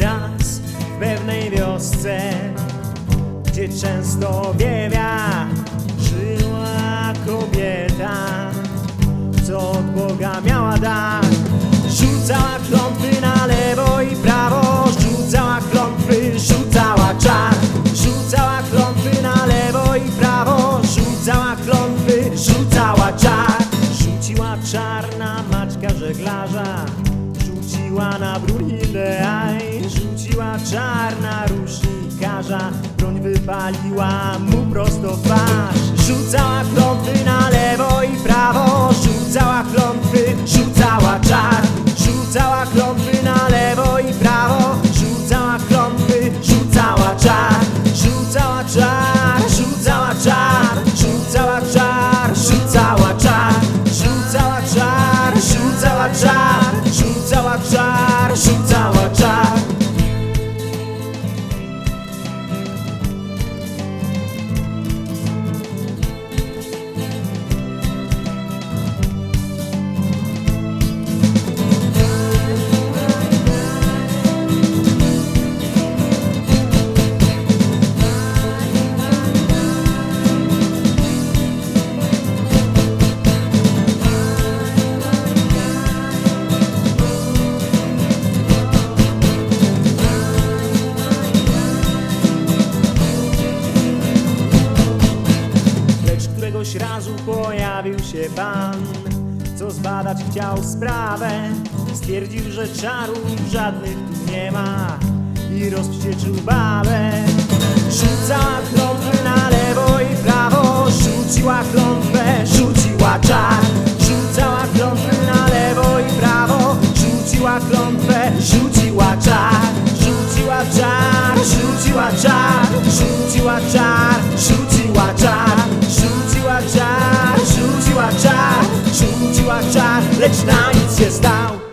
Raz w pewnej wiosce, gdzie często wiewia, żyła kobieta, co od Boga miała dar. Rzucała klątwy na lewo i prawo, rzucała klątwy, rzucała czar. Rzucała klątwy na lewo i prawo, rzucała klątwy, rzucała czar. Rzuciła czar na Maćka żeglarza, rzuciła na Brunhildę, aj, rzuciła czar na rusznikarza. Broń wypaliła mu prosto twarz. Razu pojawił się pan, co zbadać chciał sprawę. Stwierdził, że czarów żadnych tu nie ma i rozwścieczył babę. Rzucała klątwy na lewo i prawo, rzuciła klątwę, rzuciła czar. Rzucała klątwy na lewo i prawo, rzuciła klątwę, rzuciła czar. Rzuciła czar, lecz na nic się zdał